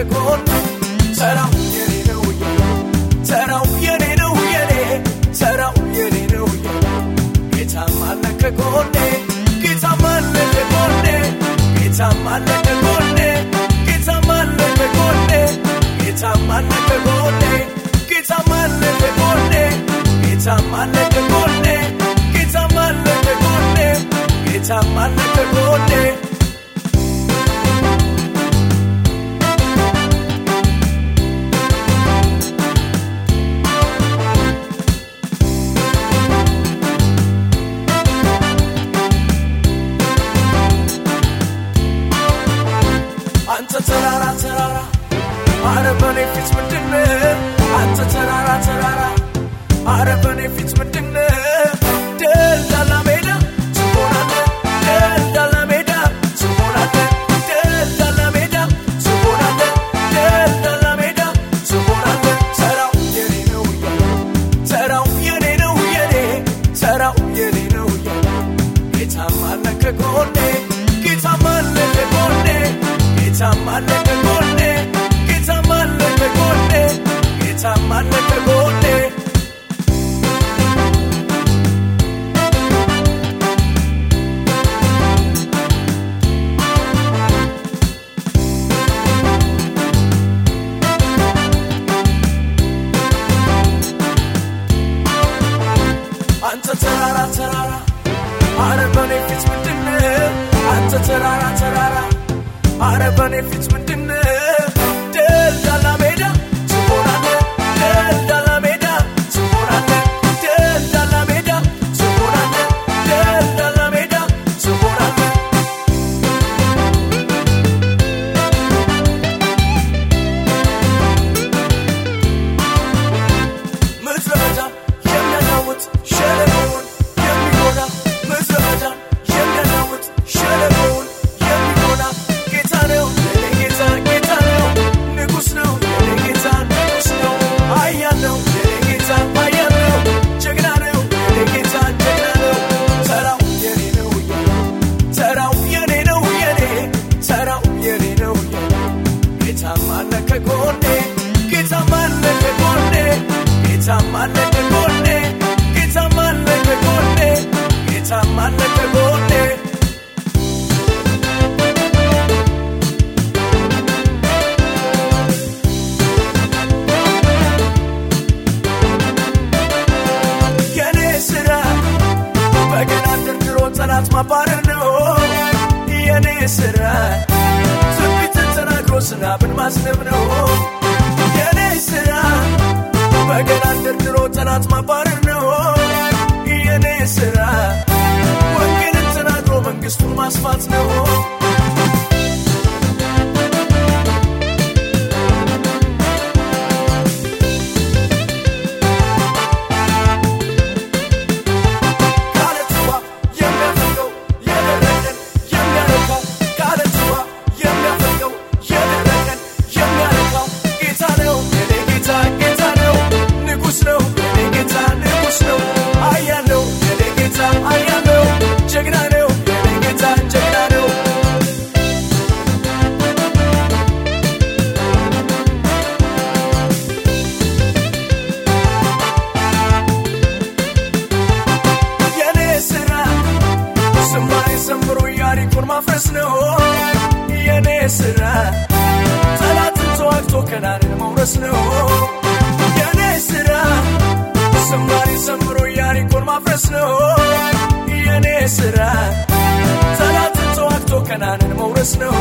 ሸጎል ሰራው የኔ ነው ሰራው የኔ ነው የኔ ሰራው የኔ ነው ጌታም አለ ከጎኔ ጌታም አለ ከጎኔ ጌታም አለ ከጎኔ ጌታም አለ ከጎኔ ጌታም አለ ከጎኔ ጌታም አለ ከጎኔ። በኔ ፊት ምንድን አንተ ተራራ ተራራ አረ በኔ ፊት አረ በኔ ፊት ምንድን አንተ ተራራ ተራራ። አረ በኔ ፊት ምንድን goone keessa maalleefe goone keessa maalleefe goone keessa maalleefe goone keessa maalleefe goone. Keenan sirraa baay'inaan dirdiroo sanaas mapaarirri hoo dhiyeenii sirraa. ዝናብን ማዝነብ ነው። የኔ ስራ በገና ደርድሮ ጠላት ማባረር ነው። የኔ ስራ ወንጌልን ተናግሮ መንግስቱን ማስፋት ነው ዝማሬ ዘምሮ ኢያሪኮን ማፍረስ ነው የኔ ስራ። ጠላትን ተዋግቶ ከናንን መውረስ ነው የኔ ስራ። ዝማሬ ዘምሮ ኢያሪኮን ማፍረስ ነው የኔ ስራ። ጠላትን ተዋግቶ ከናንን መውረስ ነው